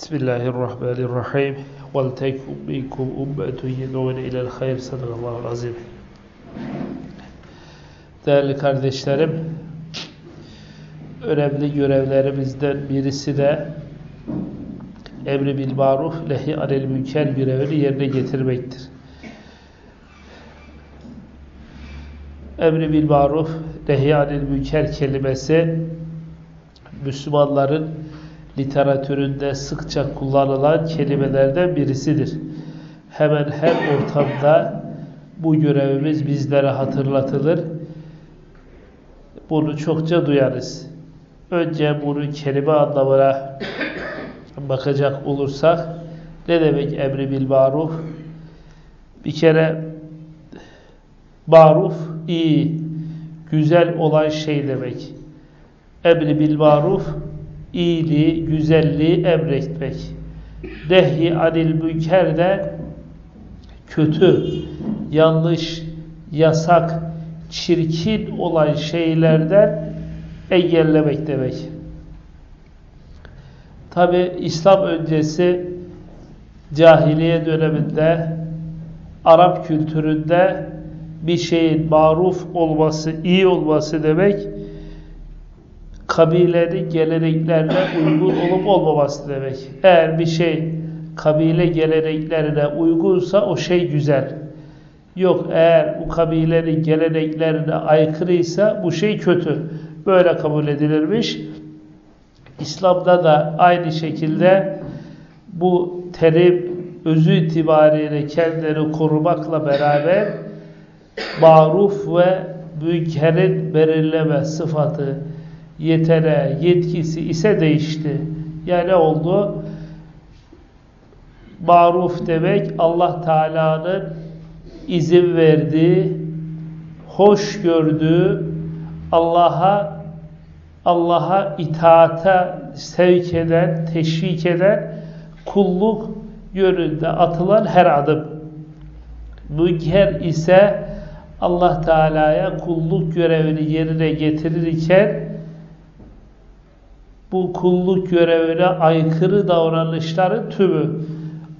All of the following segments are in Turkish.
Bismillahirrahmanirrahim. Vel tekum minkum ummetun yed'ûne ilel hayr. Sadakallahu azim. Değerli kardeşlerim, önemli görevlerimizden birisi de emri bil maruf nehi anil münker görevini yerine getirmektir. Emri bil maruf nehi anil münker kelimesi Müslümanların literatüründe sıkça kullanılan kelimelerden birisidir. Hemen her ortamda bu görevimiz bizlere hatırlatılır. Bunu çokça duyarız. Önce bunu kelime anlamına bakacak olursak ne demek emri bil maruf? Bir kere maruf iyi, güzel olan şey demek. Emri bil maruf iyiliği, güzelliği emretmek. Nehy anil münker de kötü, yanlış, yasak, çirkin olan şeylerden engellemek demek. Tabi İslam öncesi cahiliye döneminde Arap kültüründe bir şeyin maruf olması, iyi olması demek kabilenin geleneklerine uygun olup olmaması demek. Eğer bir şey kabile geleneklerine uygunsa o şey güzel. Yok eğer bu kabilenin geleneklerine aykırıysa bu şey kötü. Böyle kabul edilirmiş. İslam'da da aynı şekilde bu terim özü itibariyle kendini korumakla beraber maruf ve münkerin belirleme sıfatı yetere, yetkisi ise değişti. Yani ne oldu? Maruf demek Allah Teala'nın izin verdiği, hoş gördüğü, Allah'a Allah'a itaata sevk eden, teşvik eden kulluk yönünde atılan her adım. Münker ise Allah Teala'ya kulluk görevini yerine getirirken bu kulluk görevine aykırı davranışların tümü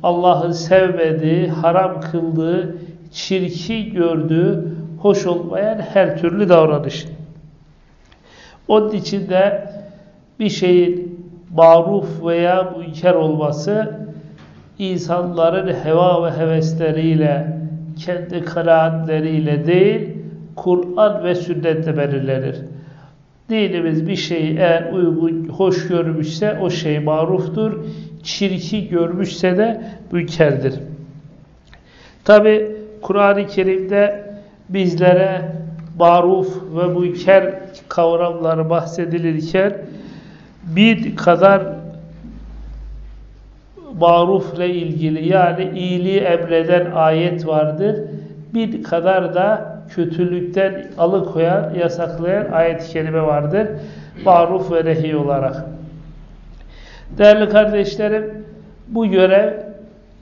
Allah'ın sevmediği, haram kıldığı, çirki gördüğü, hoş olmayan her türlü davranış. Onun için de bir şeyin maruf veya münker olması insanların heva ve hevesleriyle, kendi kanaatleriyle değil, Kur'an ve sünnetle belirlenir. Dinimiz bir şeyi eğer uygun, hoş görmüşse o şey maruftur. Çirki görmüşse de münkerdir. Tabi Kur'an-ı Kerim'de bizlere maruf ve münker kavramları bahsedilirken bir kadar marufla ilgili yani iyiliği emreden ayet vardır. Bir kadar da kötülükten alıkoyan, yasaklayan ayet-i kerime vardır. Maruf ve nehi olarak. Değerli kardeşlerim, bu görev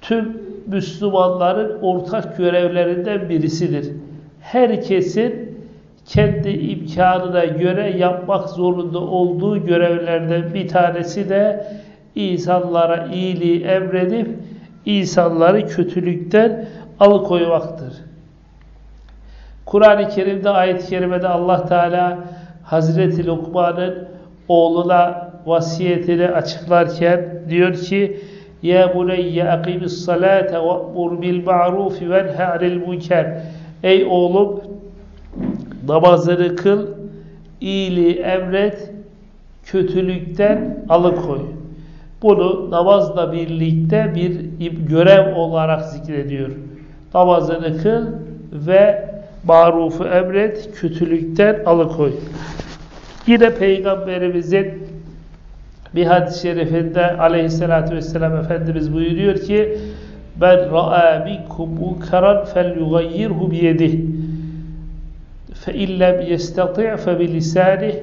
tüm Müslümanların ortak görevlerinden birisidir. Herkesin kendi imkanına göre yapmak zorunda olduğu görevlerden bir tanesi de insanlara iyiliği emredip insanları kötülükten alıkoymaktır. Kur'an-ı Kerim'de ayet-i kerimede Allah Teala Hazreti Lokman'ın oğluna vasiyetini açıklarken diyor ki Ya buneyye akimis salate ve'mur bil ma'rufi venhe anil münker Ey oğlum namazını kıl, iyiliği emret, kötülükten alıkoy. Bunu namazla birlikte bir görev olarak zikrediyor. Namazını kıl ve marufu emret, kötülükten alıkoy. Yine Peygamberimizin bir hadis-i şerifinde aleyhissalatü vesselam Efendimiz buyuruyor ki ben ra'a minkum munkaran fel yugayyirhu biyedih fe illem yestati' fe bilisanih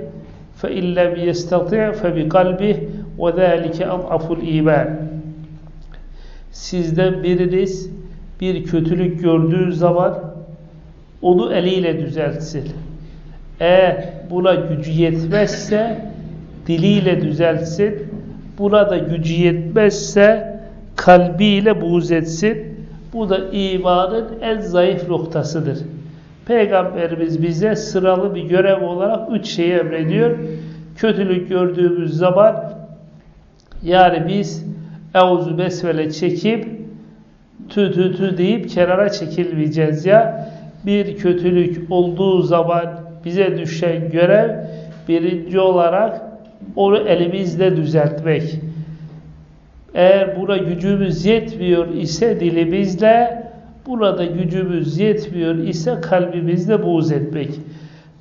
fe illem yestati' fe bi kalbih ve zâlike ad'aful iman sizden biriniz bir kötülük gördüğü zaman onu eliyle düzeltsin. Eğer buna gücü yetmezse diliyle düzeltsin. buna da gücü yetmezse kalbiyle buğz etsin. Bu da imanın en zayıf noktasıdır. Peygamberimiz bize sıralı bir görev olarak üç şeyi emrediyor. Kötülük gördüğümüz zaman yani biz Euzu besmele çekip tü tü tü deyip kenara çekilmeyeceğiz ya. Bir kötülük olduğu zaman bize düşen görev birinci olarak onu elimizle düzeltmek. Eğer buna gücümüz yetmiyor ise dilimizle, burada gücümüz yetmiyor ise kalbimizle buğz etmek.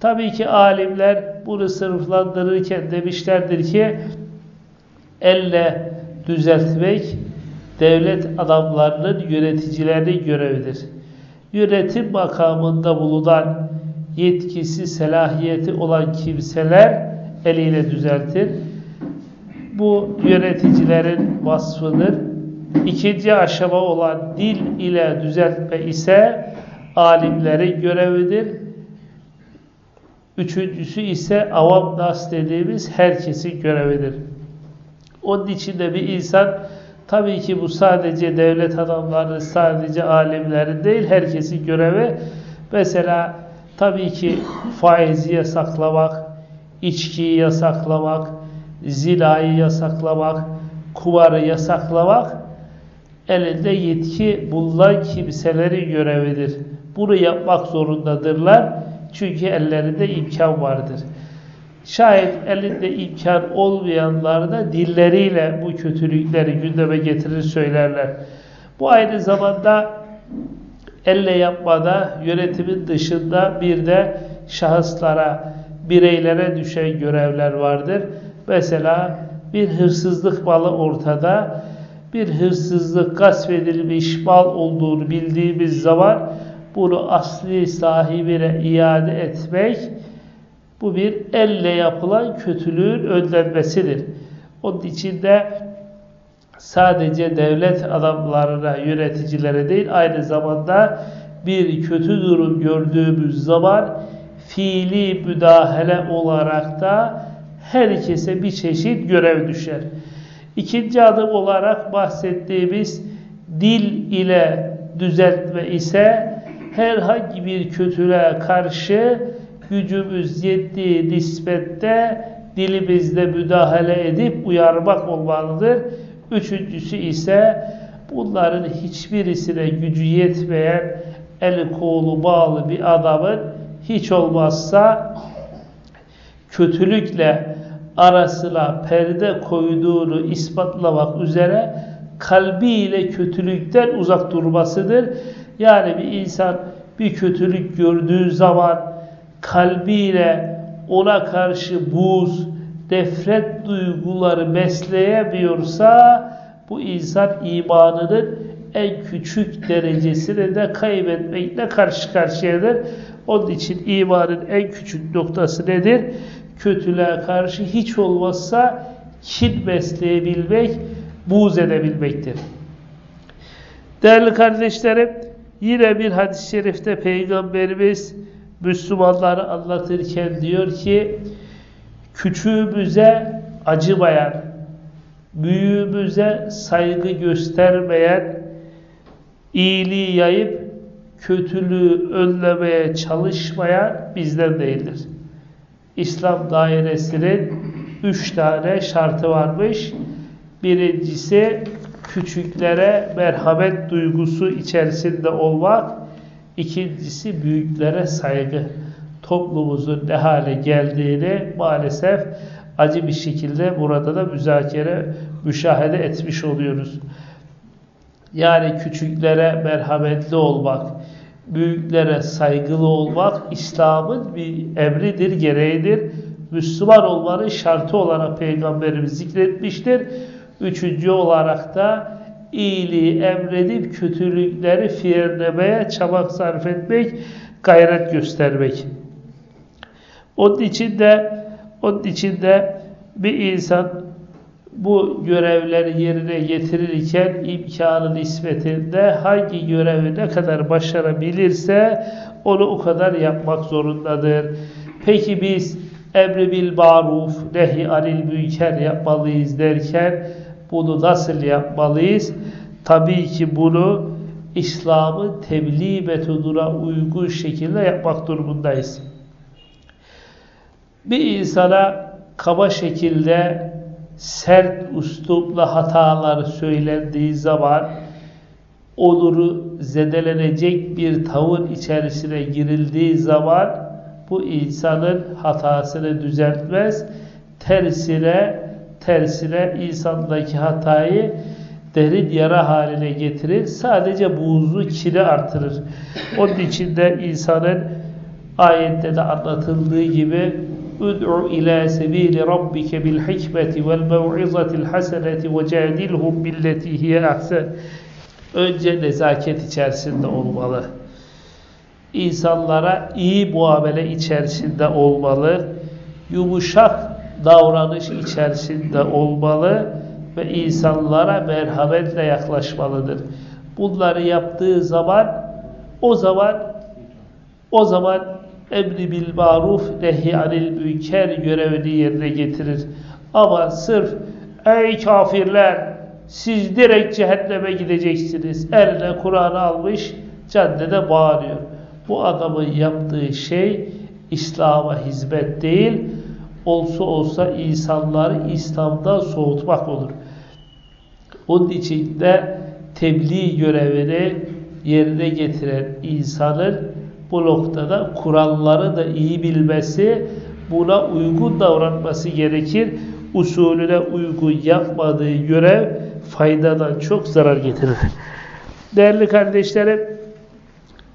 Tabii ki alimler bunu sınıflandırırken demişlerdir ki elle düzeltmek devlet adamlarının yöneticilerinin görevidir. Yönetim makamında bulunan yetkisi, selahiyeti olan kimseler eliyle düzeltir. Bu yöneticilerin vasfıdır. İkinci aşama olan dil ile düzeltme ise alimlerin görevidir. Üçüncüsü ise avam nas dediğimiz herkesin görevidir. Onun için de bir insan tabii ki bu sadece devlet adamları, sadece alimlerin değil herkesin görevi. Mesela tabii ki faizi yasaklamak, içkiyi yasaklamak, zinayı yasaklamak, kuvarı yasaklamak elinde yetki bulunan kimselerin görevidir. Bunu yapmak zorundadırlar. Çünkü ellerinde imkan vardır. Şayet elinde imkan olmayanlar da dilleriyle bu kötülükleri gündeme getirir söylerler. Bu aynı zamanda elle yapmada yönetimin dışında bir de şahıslara, bireylere düşen görevler vardır. Mesela bir hırsızlık malı ortada, bir hırsızlık gasp edilmiş mal olduğunu bildiğimiz zaman bunu asli sahibine iade etmek bu bir elle yapılan kötülüğün önlenmesidir. Onun için de sadece devlet adamlarına, yöneticilere değil aynı zamanda bir kötü durum gördüğümüz zaman fiili müdahale olarak da herkese bir çeşit görev düşer. İkinci adım olarak bahsettiğimiz dil ile düzeltme ise herhangi bir kötülüğe karşı gücümüz yettiği nispette dilimizle müdahale edip uyarmak olmalıdır. Üçüncüsü ise bunların hiçbirisine gücü yetmeyen el kolu bağlı bir adamın hiç olmazsa kötülükle arasına perde koyduğunu ispatlamak üzere kalbiyle kötülükten uzak durmasıdır. Yani bir insan bir kötülük gördüğü zaman kalbiyle ona karşı buz, defret duyguları besleyemiyorsa bu insan imanının en küçük derecesini de kaybetmekle karşı karşıyadır. Onun için imanın en küçük noktası nedir? Kötülüğe karşı hiç olmazsa kin besleyebilmek, buğz edebilmektir. Değerli kardeşlerim, yine bir hadis-i şerifte Peygamberimiz Müslümanları anlatırken diyor ki küçüğümüze acımayan, büyüğümüze saygı göstermeyen, iyiliği yayıp kötülüğü önlemeye çalışmayan bizden değildir. İslam dairesinin üç tane şartı varmış. Birincisi küçüklere merhamet duygusu içerisinde olmak. İkincisi büyüklere saygı. Toplumumuzun ne hale geldiğini maalesef acı bir şekilde burada da müzakere, müşahede etmiş oluyoruz. Yani küçüklere merhametli olmak, büyüklere saygılı olmak İslam'ın bir emridir, gereğidir. Müslüman olmanın şartı olarak Peygamberimiz zikretmiştir. Üçüncü olarak da iyiliği emredip kötülükleri frenlemeye çabak sarf etmek, gayret göstermek. Onun için de onun için de bir insan bu görevleri yerine getirirken imkanı nispetinde hangi görevi ne kadar başarabilirse onu o kadar yapmak zorundadır. Peki biz emri bil maruf, nehi anil münker yapmalıyız derken bunu nasıl yapmalıyız? Tabii ki bunu İslam'ın tebliğ metoduna uygun şekilde yapmak durumundayız. Bir insana kaba şekilde sert üslupla hatalar söylendiği zaman onuru zedelenecek bir tavır içerisine girildiği zaman bu insanın hatasını düzeltmez. Tersine tersine insandaki hatayı derin yara haline getirir. Sadece buğzu kiri artırır. Onun için de insanın ayette de anlatıldığı gibi ud'u ila sebili rabbike bil hikmeti vel mev'izatil haseneti ve cadilhum önce nezaket içerisinde olmalı. İnsanlara iyi muamele içerisinde olmalı. Yumuşak davranış içerisinde olmalı ve insanlara merhametle yaklaşmalıdır. Bunları yaptığı zaman o zaman o zaman emri bil maruf nehi anil münker görevini yerine getirir. Ama sırf ey kafirler siz direkt cehenneme gideceksiniz. Eline Kur'an'ı almış caddede bağırıyor. Bu adamın yaptığı şey İslam'a hizmet değil, olsa olsa insanları İslam'dan soğutmak olur. Onun için de tebliğ görevini yerine getiren insanın bu noktada kuralları da iyi bilmesi, buna uygun davranması gerekir. Usulüne uygun yapmadığı görev faydadan çok zarar getirir. Değerli kardeşlerim,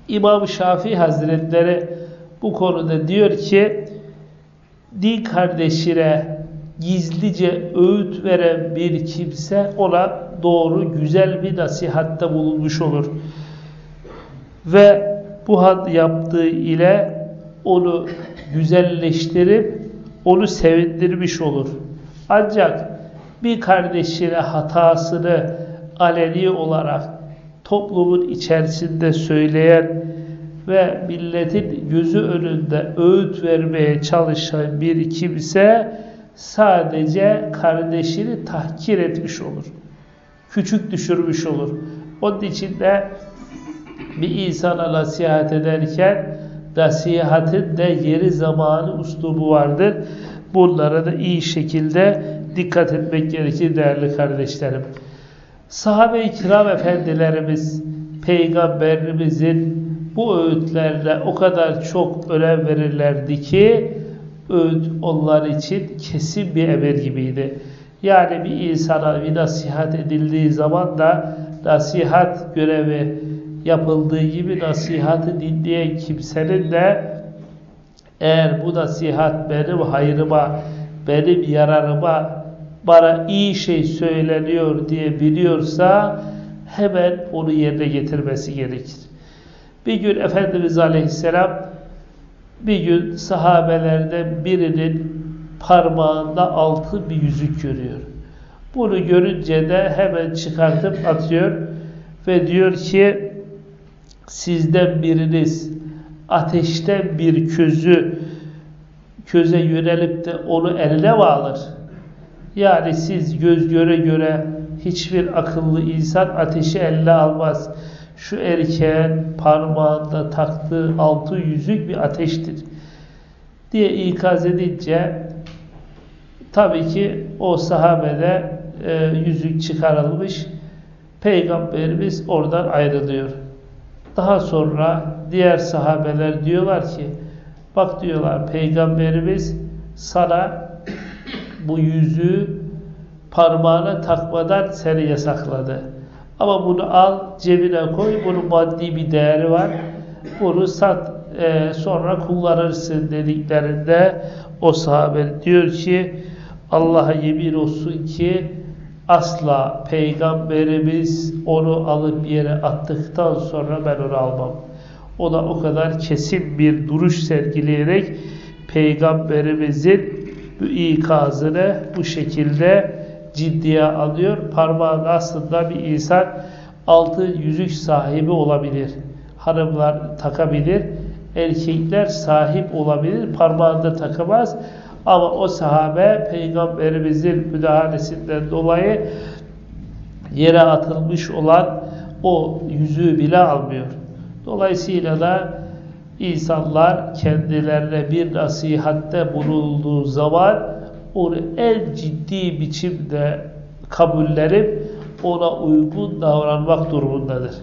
İmam Şafii Hazretleri bu konuda diyor ki, din kardeşine gizlice öğüt veren bir kimse ona doğru güzel bir nasihatte bulunmuş olur. Ve bu had yaptığı ile onu güzelleştirip onu sevindirmiş olur. Ancak bir kardeşine hatasını aleni olarak toplumun içerisinde söyleyen ve milletin gözü önünde öğüt vermeye çalışan bir kimse sadece kardeşini tahkir etmiş olur. Küçük düşürmüş olur. Onun için de bir insana nasihat ederken nasihatin de yeri zamanı uslubu vardır. Bunlara da iyi şekilde dikkat etmek gerekir değerli kardeşlerim. Sahabe-i kiram efendilerimiz peygamberimizin bu öğütlerle o kadar çok önem verirlerdi ki öğüt onlar için kesin bir emir gibiydi. Yani bir insana bir nasihat edildiği zaman da nasihat görevi yapıldığı gibi nasihatı dinleyen kimsenin de eğer bu nasihat benim hayrıma, benim yararıma, bana iyi şey söyleniyor diye biliyorsa hemen onu yerine getirmesi gerekir. Bir gün Efendimiz Aleyhisselam bir gün sahabelerden birinin parmağında altı bir yüzük görüyor. Bunu görünce de hemen çıkartıp atıyor ve diyor ki sizden biriniz ateşten bir közü köze yönelip de onu eline mi alır? Yani siz göz göre göre hiçbir akıllı insan ateşi eline almaz. Şu erkeğin parmağında taktığı altı yüzük bir ateştir diye ikaz edince tabii ki o sahabede e, yüzük çıkarılmış Peygamberimiz oradan ayrılıyor. Daha sonra diğer sahabeler diyorlar ki bak diyorlar Peygamberimiz sana bu yüzüğü parmağına takmadan seni yasakladı. Ama bunu al cebine koy. Bunun maddi bir değeri var. Bunu sat e, sonra kullanırsın dediklerinde o sahabe diyor ki Allah'a yemin olsun ki asla peygamberimiz onu alıp yere attıktan sonra ben onu almam. O da o kadar kesin bir duruş sergileyerek peygamberimizin bu ikazını bu şekilde ciddiye alıyor. Parmağında aslında bir insan altı yüzük sahibi olabilir. Hanımlar takabilir. Erkekler sahip olabilir. Parmağında takamaz. Ama o sahabe peygamberimizin müdahalesinden dolayı yere atılmış olan o yüzüğü bile almıyor. Dolayısıyla da insanlar kendilerine bir nasihatte bulunduğu zaman onu en ciddi biçimde kabullenip ona uygun davranmak durumundadır.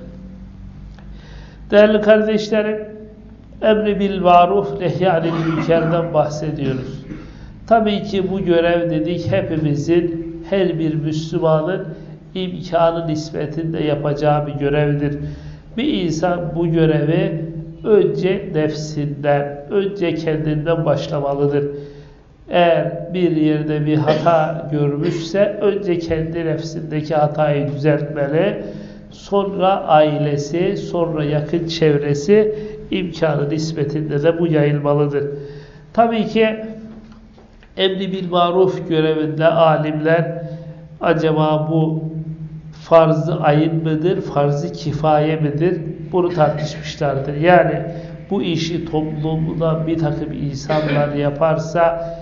Değerli kardeşlerim, emri bil maruf nehyanil münkerden bahsediyoruz. Tabii ki bu görev dedik hepimizin, her bir Müslümanın imkanı nispetinde yapacağı bir görevdir. Bir insan bu görevi önce nefsinden, önce kendinden başlamalıdır. Eğer bir yerde bir hata görmüşse önce kendi nefsindeki hatayı düzeltmeli. Sonra ailesi, sonra yakın çevresi imkanı nispetinde de bu yayılmalıdır. Tabii ki emri bil maruf görevinde alimler acaba bu farz-ı ayın mıdır, farz-ı kifaye midir? Bunu tartışmışlardır. Yani bu işi toplumda bir takım insanlar yaparsa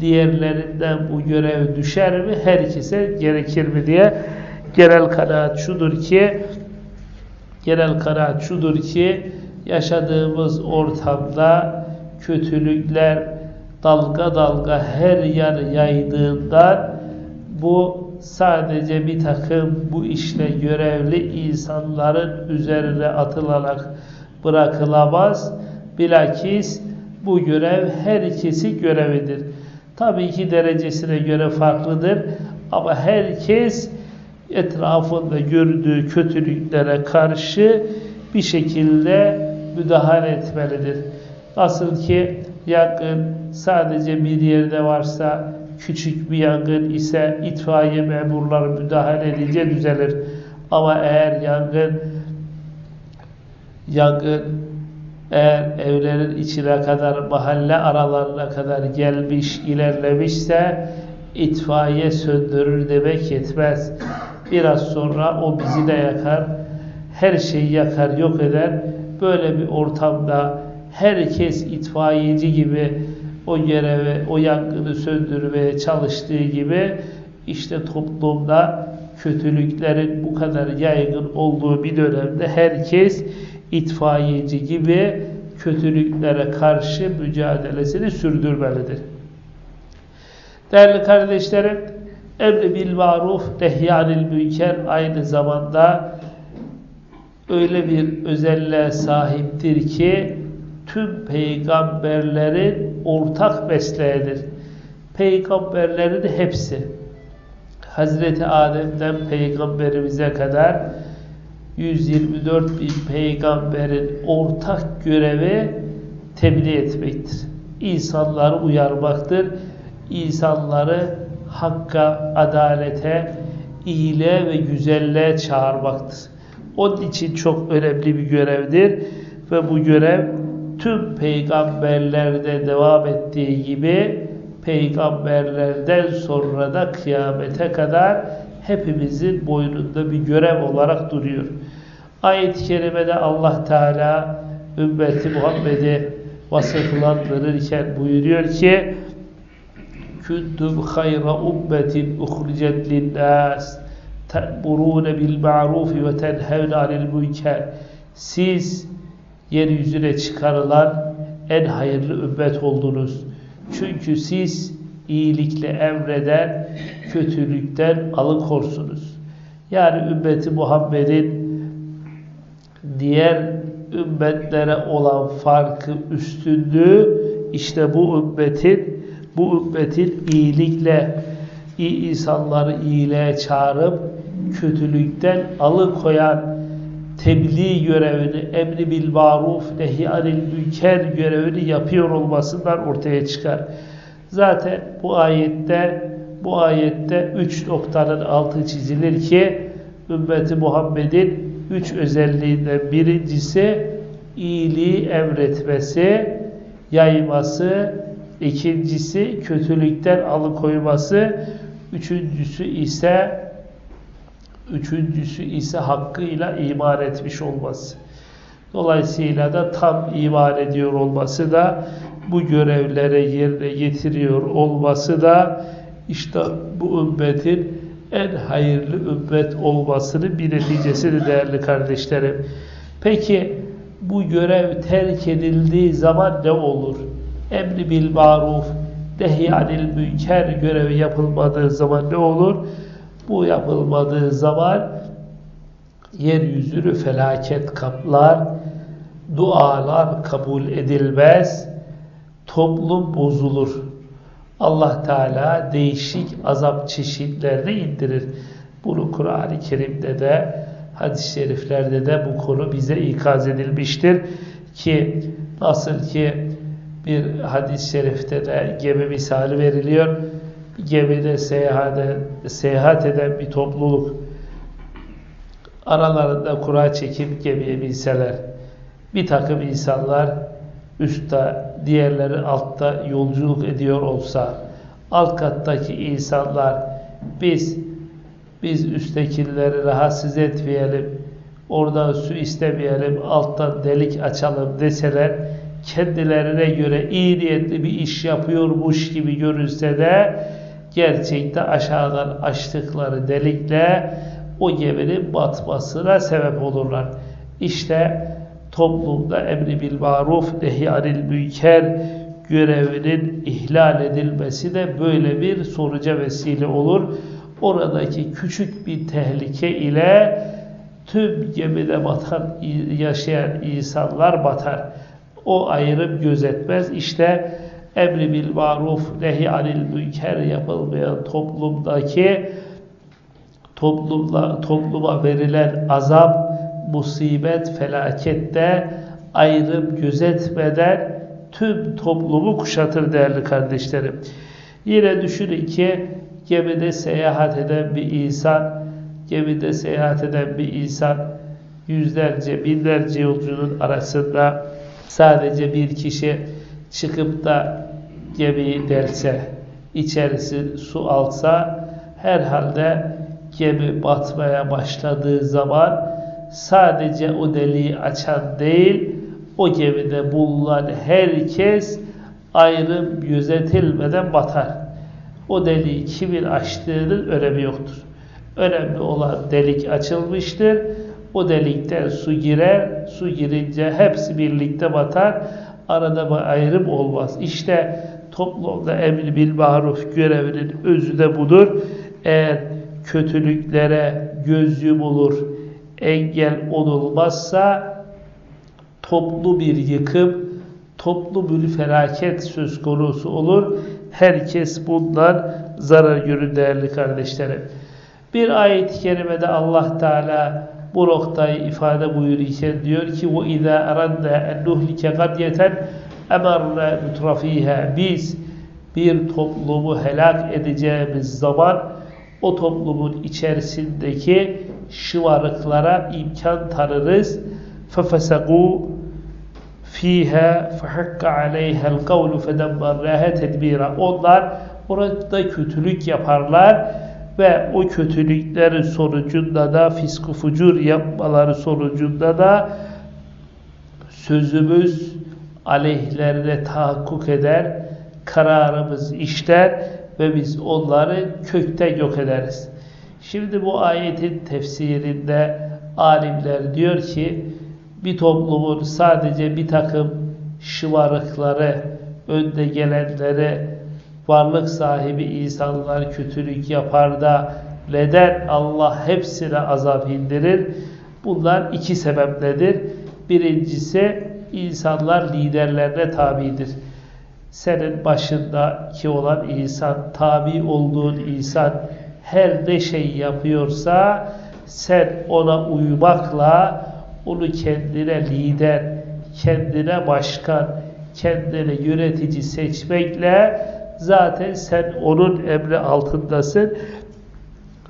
diğerlerinden bu görev düşer mi? Herkese gerekir mi diye genel kanaat şudur ki genel kanaat şudur ki yaşadığımız ortamda kötülükler dalga dalga her yer yaydığından bu sadece bir takım bu işle görevli insanların üzerine atılarak bırakılamaz. Bilakis bu görev herkesi görevidir. Tabii ki derecesine göre farklıdır ama herkes etrafında gördüğü kötülüklere karşı bir şekilde müdahale etmelidir. Nasıl ki yangın sadece bir yerde varsa küçük bir yangın ise itfaiye memurları müdahale edince düzelir. Ama eğer yangın yangın eğer evlerin içine kadar, mahalle aralarına kadar gelmiş, ilerlemişse itfaiye söndürür demek yetmez. Biraz sonra o bizi de yakar, her şeyi yakar, yok eder. Böyle bir ortamda herkes itfaiyeci gibi o görevi, o yangını söndürmeye çalıştığı gibi işte toplumda kötülüklerin bu kadar yaygın olduğu bir dönemde herkes itfaiyeci gibi kötülüklere karşı mücadelesini sürdürmelidir. Değerli kardeşlerim, emri bil maruf, nehyanil münker aynı zamanda öyle bir özelliğe sahiptir ki tüm peygamberlerin ortak mesleğidir. Peygamberlerin hepsi Hazreti Adem'den peygamberimize kadar 124 bin peygamberin ortak görevi tebliğ etmektir. İnsanları uyarmaktır. İnsanları hakka, adalete, iyiliğe ve güzelliğe çağırmaktır. Onun için çok önemli bir görevdir ve bu görev tüm peygamberlerde devam ettiği gibi peygamberlerden sonra da kıyamete kadar hepimizin boynunda bir görev olarak duruyor. Ayet-i kerimede Allah Teala ümmeti Muhammed'i vasıflandırırken buyuruyor ki Kuntum hayra ummetin uhricet linnâs te'murûne bil ma'rufi ve tenhevne anil münker Siz yeryüzüne çıkarılan en hayırlı ümmet oldunuz. Çünkü siz iyilikle emreden, kötülükten alıkorsunuz. Yani ümmeti Muhammed'in diğer ümmetlere olan farkı, üstünlüğü işte bu ümmetin bu ümmetin iyilikle iyi insanları iyiliğe çağırıp kötülükten alıkoyan tebliğ görevini, emri bil maruf, nehyanil münker görevini yapıyor olmasından ortaya çıkar. Zaten bu ayette bu ayette üç noktanın altı çizilir ki ümmeti Muhammed'in üç özelliğinden birincisi iyiliği emretmesi, yayması, ikincisi kötülükten alıkoyması, üçüncüsü ise üçüncüsü ise hakkıyla iman etmiş olması. Dolayısıyla da tam iman ediyor olması da bu görevlere yerine getiriyor olması da işte bu ümmetin en hayırlı ümmet olmasının bir neticesi değerli kardeşlerim. Peki bu görev terk edildiği zaman ne olur? Emri bil maruf, nehy anil münker görevi yapılmadığı zaman ne olur? Bu yapılmadığı zaman yeryüzünü felaket kaplar, dualar kabul edilmez, toplum bozulur. Allah Teala değişik azap çeşitlerini indirir. Bunu Kur'an-ı Kerim'de de hadis-i şeriflerde de bu konu bize ikaz edilmiştir. Ki nasıl ki bir hadis-i şerifte de gemi misali veriliyor. Gemide seyahat, seyahat eden bir topluluk aralarında kura çekip gemiye binseler bir takım insanlar üstte, diğerleri altta yolculuk ediyor olsa alt kattaki insanlar biz biz üsttekileri rahatsız etmeyelim oradan su istemeyelim alttan delik açalım deseler kendilerine göre iyi niyetli bir iş yapıyormuş gibi görünse de gerçekte aşağıdan açtıkları delikle o geminin batmasına sebep olurlar. İşte toplumda emri bil maruf nehyanil münker görevinin ihlal edilmesi de böyle bir sonuca vesile olur. Oradaki küçük bir tehlike ile tüm gemide batan, yaşayan insanlar batar. O ayrım gözetmez. İşte emri bil maruf nehyanil münker yapılmayan toplumdaki toplumla, topluma verilen azap, musibet, felakette ayrım gözetmeden tüm toplumu kuşatır değerli kardeşlerim. Yine düşünün ki gemide seyahat eden bir insan, gemide seyahat eden bir insan yüzlerce, binlerce yolcunun arasında sadece bir kişi çıkıp da gemiyi delse, içerisi su alsa herhalde gemi batmaya başladığı zaman sadece o deliği açan değil, o gemide bulunan herkes ayrım gözetilmeden batar. O deliği kimin açtığının önemi yoktur. Önemli olan delik açılmıştır. O delikten su girer, su girince hepsi birlikte batar. Arada bir ayrım olmaz. İşte toplumda emri bil maruf görevinin özü de budur. Eğer kötülüklere göz yumulur, engel olunmazsa toplu bir yıkım, toplu bir felaket söz konusu olur. Herkes bundan zarar görür değerli kardeşlerim. Bir ayet-i kerimede Allah Teala bu noktayı ifade buyururken diyor ki وَاِذَا اَرَدَّ اَنْ نُهْلِكَ قَدْيَةً اَمَرْنَا مُتْرَف۪يهَا Biz bir toplumu helak edeceğimiz zaman o toplumun içerisindeki şımarıklara imkan tanırız. فَفَسَقُوا ف۪يهَا فَحَقَّ عَلَيْهَا الْقَوْلُ فَدَمَّرْنَاهَا تَدْب۪يرًا Onlar orada kötülük yaparlar ve o kötülüklerin sonucunda da fisku fucur yapmaları sonucunda da sözümüz aleyhlerine tahakkuk eder, kararımız işler ve biz onları kökten yok ederiz. Şimdi bu ayetin tefsirinde alimler diyor ki bir toplumun sadece bir takım şımarıkları, önde gelenleri, varlık sahibi insanlar kötülük yapar da neden Allah hepsine azap indirir? Bunlar iki sebepledir. Birincisi insanlar liderlerine tabidir senin başındaki olan insan, tabi olduğun insan her ne şey yapıyorsa sen ona uymakla onu kendine lider, kendine başkan, kendine yönetici seçmekle zaten sen onun emri altındasın.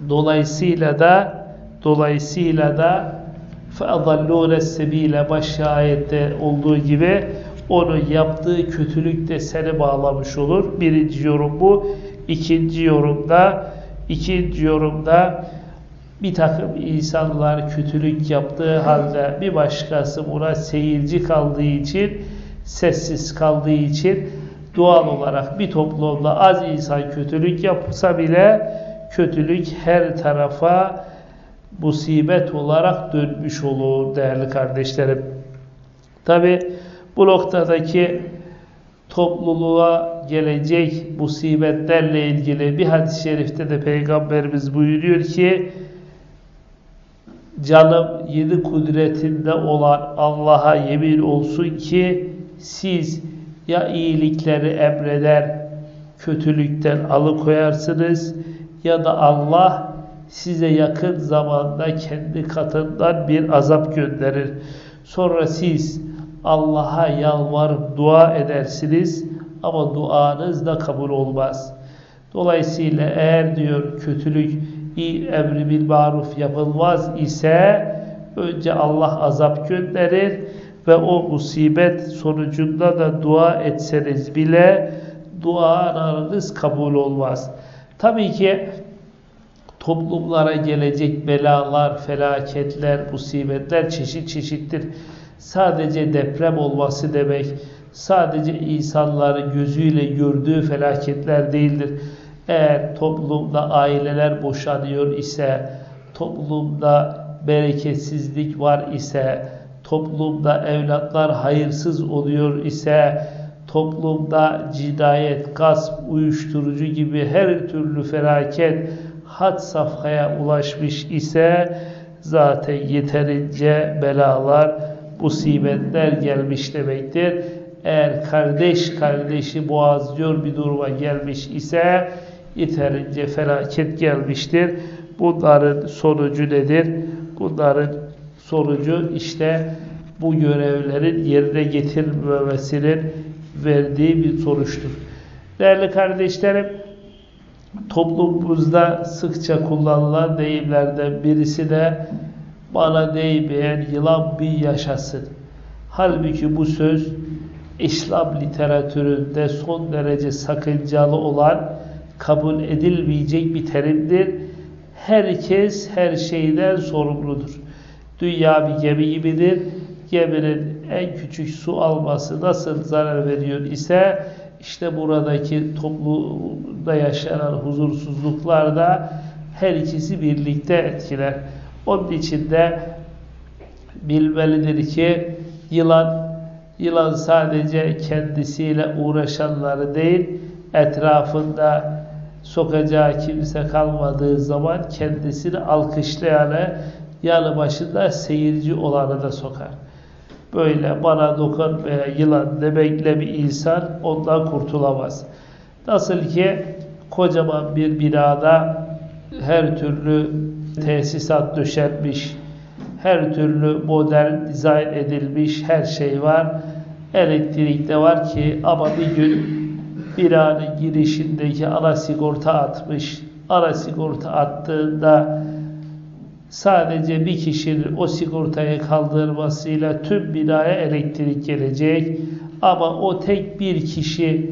Dolayısıyla da dolayısıyla da فَاَضَلُّونَ السَّب۪يلَ baş ayette olduğu gibi onun yaptığı kötülük de seni bağlamış olur. Birinci yorum bu. İkinci yorumda ikinci yorumda bir takım insanlar kötülük yaptığı halde bir başkası buna seyirci kaldığı için sessiz kaldığı için doğal olarak bir toplumda az insan kötülük yapsa bile kötülük her tarafa musibet olarak dönmüş olur değerli kardeşlerim. Tabi bu noktadaki topluluğa gelecek musibetlerle ilgili bir hadis-i şerifte de Peygamberimiz buyuruyor ki canım yedi kudretinde olan Allah'a yemin olsun ki siz ya iyilikleri emreder kötülükten alıkoyarsınız ya da Allah size yakın zamanda kendi katından bir azap gönderir. Sonra siz Allah'a yalvarıp dua edersiniz ama duanız da kabul olmaz. Dolayısıyla eğer diyor kötülük emri bil maruf yapılmaz ise önce Allah azap gönderir ve o musibet sonucunda da dua etseniz bile dualarınız kabul olmaz. Tabii ki toplumlara gelecek belalar, felaketler, musibetler çeşit çeşittir. Sadece deprem olması demek, sadece insanların gözüyle gördüğü felaketler değildir. Eğer toplumda aileler boşanıyor ise, toplumda bereketsizlik var ise, toplumda evlatlar hayırsız oluyor ise, toplumda cinayet, gasp, uyuşturucu gibi her türlü felaket had safhaya ulaşmış ise zaten yeterince belalar, musibetler gelmiş demektir. Eğer kardeş kardeşi boğazlıyor bir duruma gelmiş ise yeterince felaket gelmiştir. Bunların sonucu nedir? Bunların sonucu işte bu görevlerin yerine getirilmemesinin verdiği bir sonuçtur. Değerli kardeşlerim, toplumumuzda sıkça kullanılan deyimlerden birisi de bana değmeyen yılan bir yaşasın. Halbuki bu söz İslam literatüründe son derece sakıncalı olan, kabul edilmeyecek bir terimdir. Herkes her şeyden sorumludur. Dünya bir gemi gibidir. Geminin en küçük su alması nasıl zarar veriyor ise işte buradaki toplumda yaşanan huzursuzluklar da her ikisi birlikte etkiler. Onun için de bilmelidir ki yılan yılan sadece kendisiyle uğraşanları değil etrafında sokacağı kimse kalmadığı zaman kendisini alkışlayanı yanı başında seyirci olanı da sokar. Böyle bana dokun veya yılan demekle bir insan ondan kurtulamaz. Nasıl ki kocaman bir binada her türlü tesisat döşenmiş, her türlü modern dizayn edilmiş her şey var. Elektrik de var ki ama bir gün binanın girişindeki ana sigorta atmış. Ana sigorta attığında sadece bir kişinin o sigortayı kaldırmasıyla tüm binaya elektrik gelecek. Ama o tek bir kişi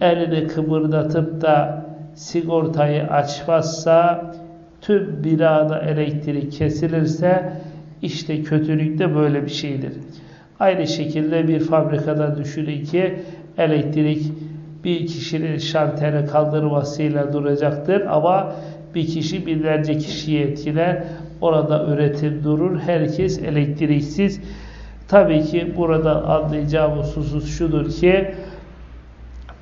elini kıpırdatıp da sigortayı açmazsa tüm binada elektrik kesilirse işte kötülük de böyle bir şeydir. Aynı şekilde bir fabrikada düşünün ki elektrik bir kişinin şanteri kaldırmasıyla duracaktır ama bir kişi binlerce kişiyi etkiler. Orada üretim durur. Herkes elektriksiz. Tabii ki buradan anlayacağımız husus şudur ki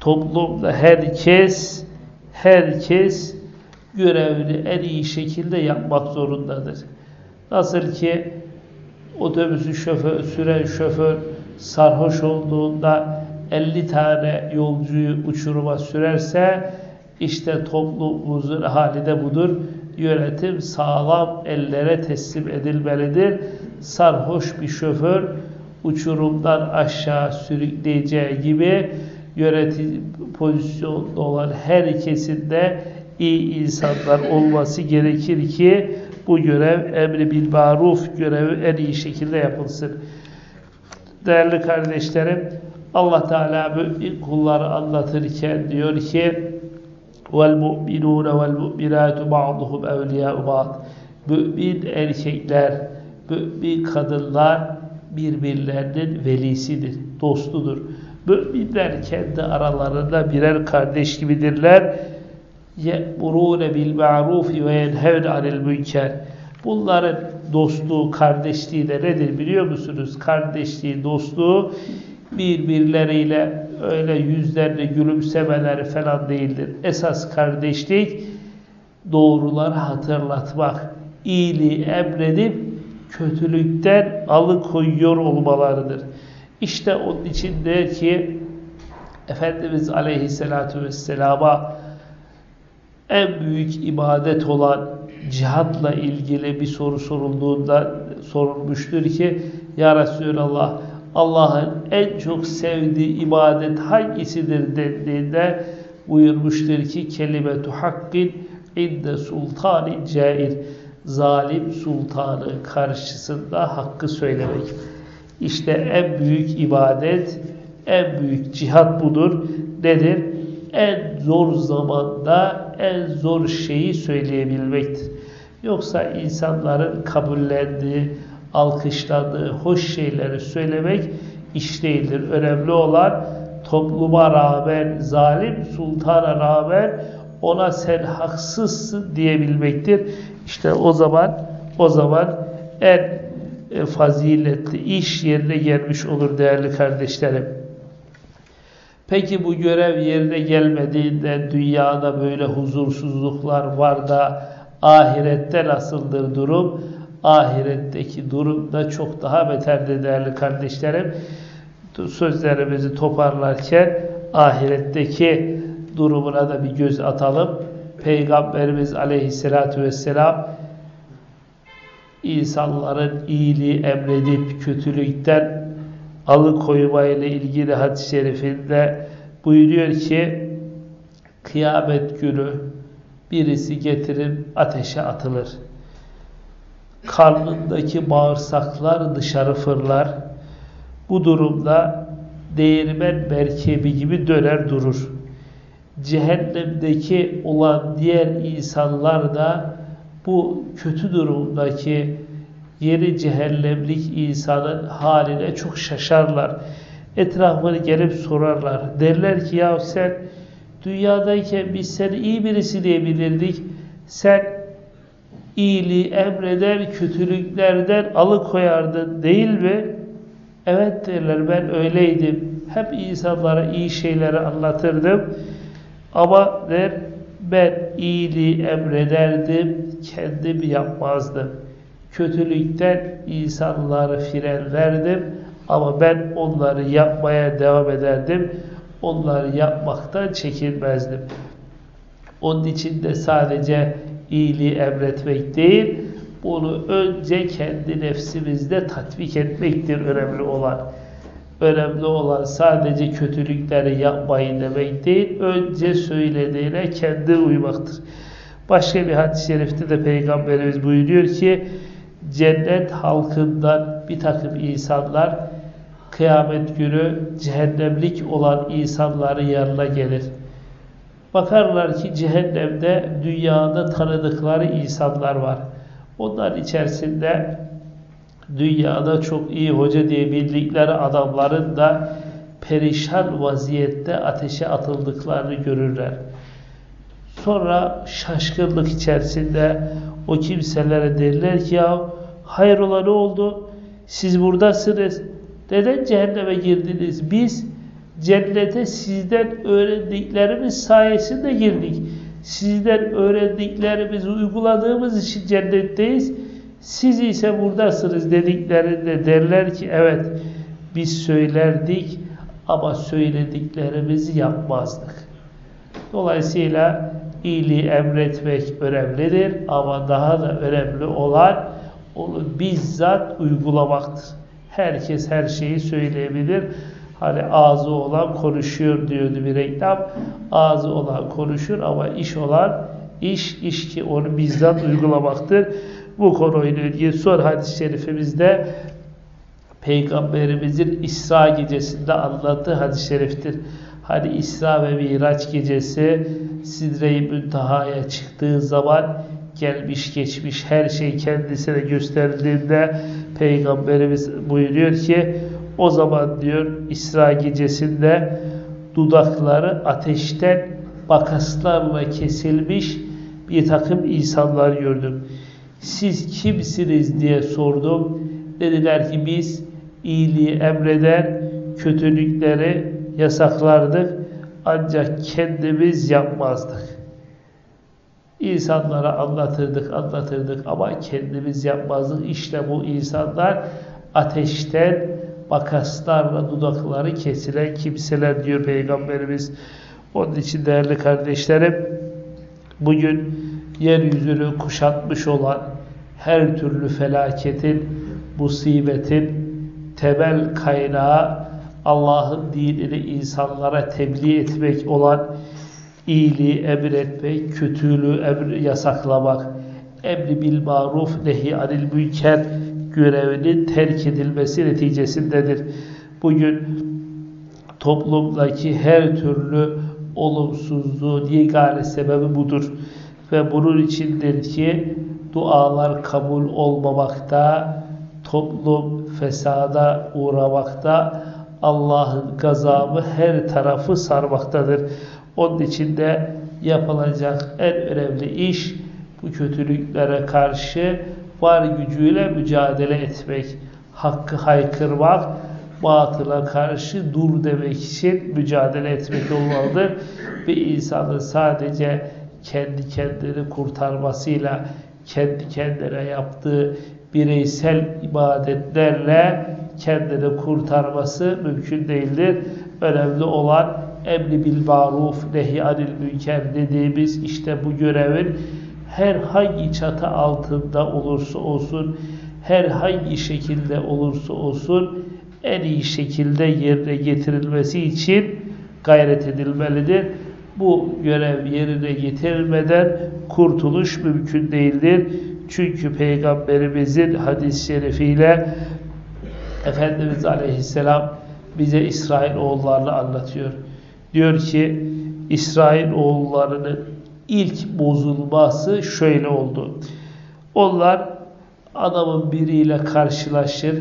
toplumda herkes herkes görevini en iyi şekilde yapmak zorundadır. Nasıl ki otobüsü şoför, süren şoför sarhoş olduğunda 50 tane yolcuyu uçuruma sürerse işte toplumumuzun hali de budur. Yönetim sağlam ellere teslim edilmelidir. Sarhoş bir şoför uçurumdan aşağı sürükleyeceği gibi yönetim pozisyonda olan herkesin de iyi insanlar olması gerekir ki bu görev emri bil maruf görevi en iyi şekilde yapılsın. Değerli kardeşlerim Allah Teala mümin kulları anlatırken diyor ki وَالْمُؤْمِنُونَ وَالْمُؤْمِنَاتُ بَعْضُهُمْ اَوْلِيَاءُ بَعْضٍ Mümin erkekler, mümin kadınlar birbirlerinin velisidir, dostudur. Müminler kendi aralarında birer kardeş gibidirler. ye'murune bil ma'rufi ve yenhevne anil münker. Bunların dostluğu, kardeşliği de nedir biliyor musunuz? Kardeşliği, dostluğu birbirleriyle öyle yüzlerle gülümsemeleri falan değildir. Esas kardeşlik doğruları hatırlatmak, iyiliği emredip kötülükten alıkoyuyor olmalarıdır. İşte onun için der ki Efendimiz Aleyhisselatü Vesselam'a en büyük ibadet olan cihatla ilgili bir soru sorulduğunda sorulmuştur ki Ya Resulallah Allah'ın en çok sevdiği ibadet hangisidir dediğinde buyurmuştur ki kelimetu hakkin inde sultani cair zalim sultanı karşısında hakkı söylemek. İşte en büyük ibadet, en büyük cihat budur. Nedir? En zor zamanda en zor şeyi söyleyebilmektir. Yoksa insanların kabullendiği, alkışladığı hoş şeyleri söylemek iş değildir. Önemli olan topluma rağmen, zalim sultana rağmen ona sen haksızsın diyebilmektir. İşte o zaman o zaman en e, faziletli iş yerine gelmiş olur değerli kardeşlerim. Peki bu görev yerine gelmediğinde dünyada böyle huzursuzluklar var da ahirette nasıldır durum? Ahiretteki durum da çok daha beterdir değerli kardeşlerim. Sözlerimizi toparlarken ahiretteki durumuna da bir göz atalım. Peygamberimiz aleyhissalatü vesselam insanların iyiliği emredip kötülükten alıkoymayla ilgili hadis-i şerifinde buyuruyor ki kıyamet günü birisi getirin ateşe atılır. Karnındaki bağırsaklar dışarı fırlar. Bu durumda değirmen merkebi gibi döner durur. Cehennemdeki olan diğer insanlar da bu kötü durumdaki yeni cehennemlik insanın haline çok şaşarlar. Etrafını gelip sorarlar. Derler ki ya sen dünyadayken biz seni iyi birisi diyebilirdik. Sen iyiliği emreder, kötülüklerden alıkoyardın değil mi? Evet derler ben öyleydim. Hep insanlara iyi şeyleri anlatırdım. Ama der ben iyiliği emrederdim, kendim yapmazdım. Kötülükten insanları frenlerdim ama ben onları yapmaya devam ederdim. Onları yapmaktan çekinmezdim. Onun için de sadece iyiliği emretmek değil, bunu önce kendi nefsimizde tatbik etmektir önemli olan. Önemli olan sadece kötülükleri yapmayın demek değil, önce söylediğine kendi uymaktır. Başka bir hadis-i şerifte de Peygamberimiz buyuruyor ki, cennet halkından bir takım insanlar kıyamet günü cehennemlik olan insanların yanına gelir. Bakarlar ki cehennemde dünyada tanıdıkları insanlar var. Onlar içerisinde dünyada çok iyi hoca diye bildikleri adamların da perişan vaziyette ateşe atıldıklarını görürler. Sonra şaşkınlık içerisinde o kimselere derler ki ya hayrola ne oldu? Siz buradasınız. Neden cehenneme girdiniz? Biz cennete sizden öğrendiklerimiz sayesinde girdik. Sizden öğrendiklerimizi uyguladığımız için cennetteyiz. Siz ise buradasınız dediklerinde derler ki evet biz söylerdik ama söylediklerimizi yapmazdık. Dolayısıyla iyiliği emretmek önemlidir ama daha da önemli olan onu bizzat uygulamaktır. Herkes her şeyi söyleyebilir. Hani ağzı olan konuşuyor diyordu bir reklam. Ağzı olan konuşur ama iş olan iş, iş ki onu bizzat uygulamaktır. Bu konuyla ilgili son hadis-i şerifimizde Peygamberimizin İsra gecesinde anlattığı hadis-i şeriftir. Hani İsra ve Miraç gecesi Sidre-i Münteha'ya çıktığı zaman gelmiş geçmiş her şey kendisine gösterildiğinde Peygamberimiz buyuruyor ki o zaman diyor İsra gecesinde dudakları ateşten makaslarla kesilmiş bir takım insanlar gördüm. Siz kimsiniz diye sordum. Dediler ki biz iyiliği emreder, kötülükleri yasaklardık ancak kendimiz yapmazdık. İnsanlara anlatırdık, anlatırdık ama kendimiz yapmazdık. İşte bu insanlar ateşten makaslarla dudakları kesilen kimseler diyor Peygamberimiz. Onun için değerli kardeşlerim, bugün yeryüzünü kuşatmış olan her türlü felaketin, musibetin temel kaynağı Allah'ın dinini insanlara tebliğ etmek olan iyiliği emretmek, kötülüğü emr yasaklamak, emri bil maruf nehi anil münker görevinin terk edilmesi neticesindedir. Bugün toplumdaki her türlü olumsuzluğun yegane sebebi budur. Ve bunun içindir ki dualar kabul olmamakta, toplum fesada uğramakta, Allah'ın gazabı her tarafı sarmaktadır. Onun için de yapılacak en önemli iş bu kötülüklere karşı var gücüyle mücadele etmek, hakkı haykırmak, batıla karşı dur demek için mücadele etmek olmalıdır. Bir insanın sadece kendi kendini kurtarmasıyla, kendi kendine yaptığı bireysel ibadetlerle kendini kurtarması mümkün değildir. Önemli olan emri bil maruf nehi anil münker dediğimiz işte bu görevin herhangi çatı altında olursa olsun, herhangi şekilde olursa olsun en iyi şekilde yerine getirilmesi için gayret edilmelidir. Bu görev yerine getirilmeden kurtuluş mümkün değildir. Çünkü Peygamberimizin hadis-i şerifiyle Efendimiz Aleyhisselam bize İsrail oğullarını anlatıyor. Diyor ki İsrail oğullarının ilk bozulması şöyle oldu. Onlar adamın biriyle karşılaşır,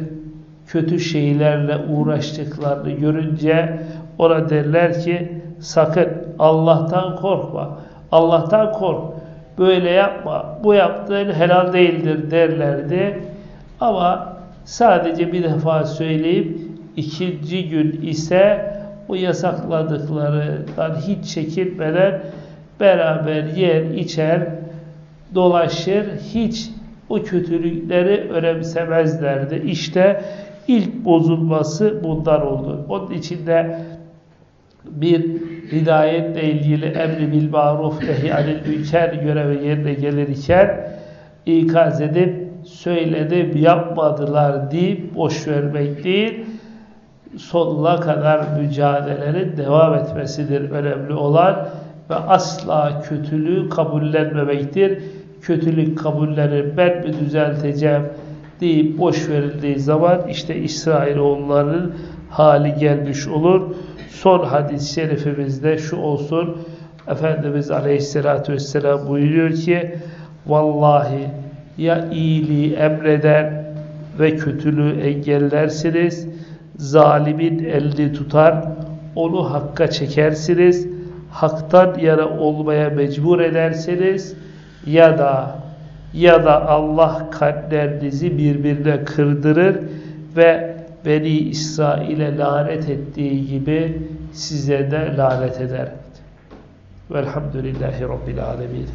kötü şeylerle uğraştıklarını görünce ona derler ki sakın Allah'tan korkma, Allah'tan kork, böyle yapma, bu yaptığın helal değildir derlerdi. Ama sadece bir defa söyleyip ikinci gün ise bu yasakladıklarından hiç çekinmeden beraber yer, içer, dolaşır, hiç o kötülükleri önemsemezlerdi. İşte ilk bozulması bundan oldu. Onun içinde bir hidayetle ilgili emri bil maruf nehi anil münker görevi yerine gelirken ikaz edip söyledim yapmadılar deyip boş vermek değil sonuna kadar mücadelenin devam etmesidir önemli olan ve asla kötülüğü kabullenmemektir. Kötülük kabullenir, ben mi düzelteceğim deyip boş verildiği zaman işte İsrailoğullarının hali gelmiş olur. Son hadis-i şerifimizde şu olsun. Efendimiz Aleyhisselatü Vesselam buyuruyor ki Vallahi ya iyiliği emreder ve kötülüğü engellersiniz zalimin elini tutar, onu hakka çekersiniz, haktan yana olmaya mecbur edersiniz ya da ya da Allah kalplerinizi birbirine kırdırır ve Beni İsrail'e lanet ettiği gibi size de lanet eder. Velhamdülillahi Rabbil Alemin.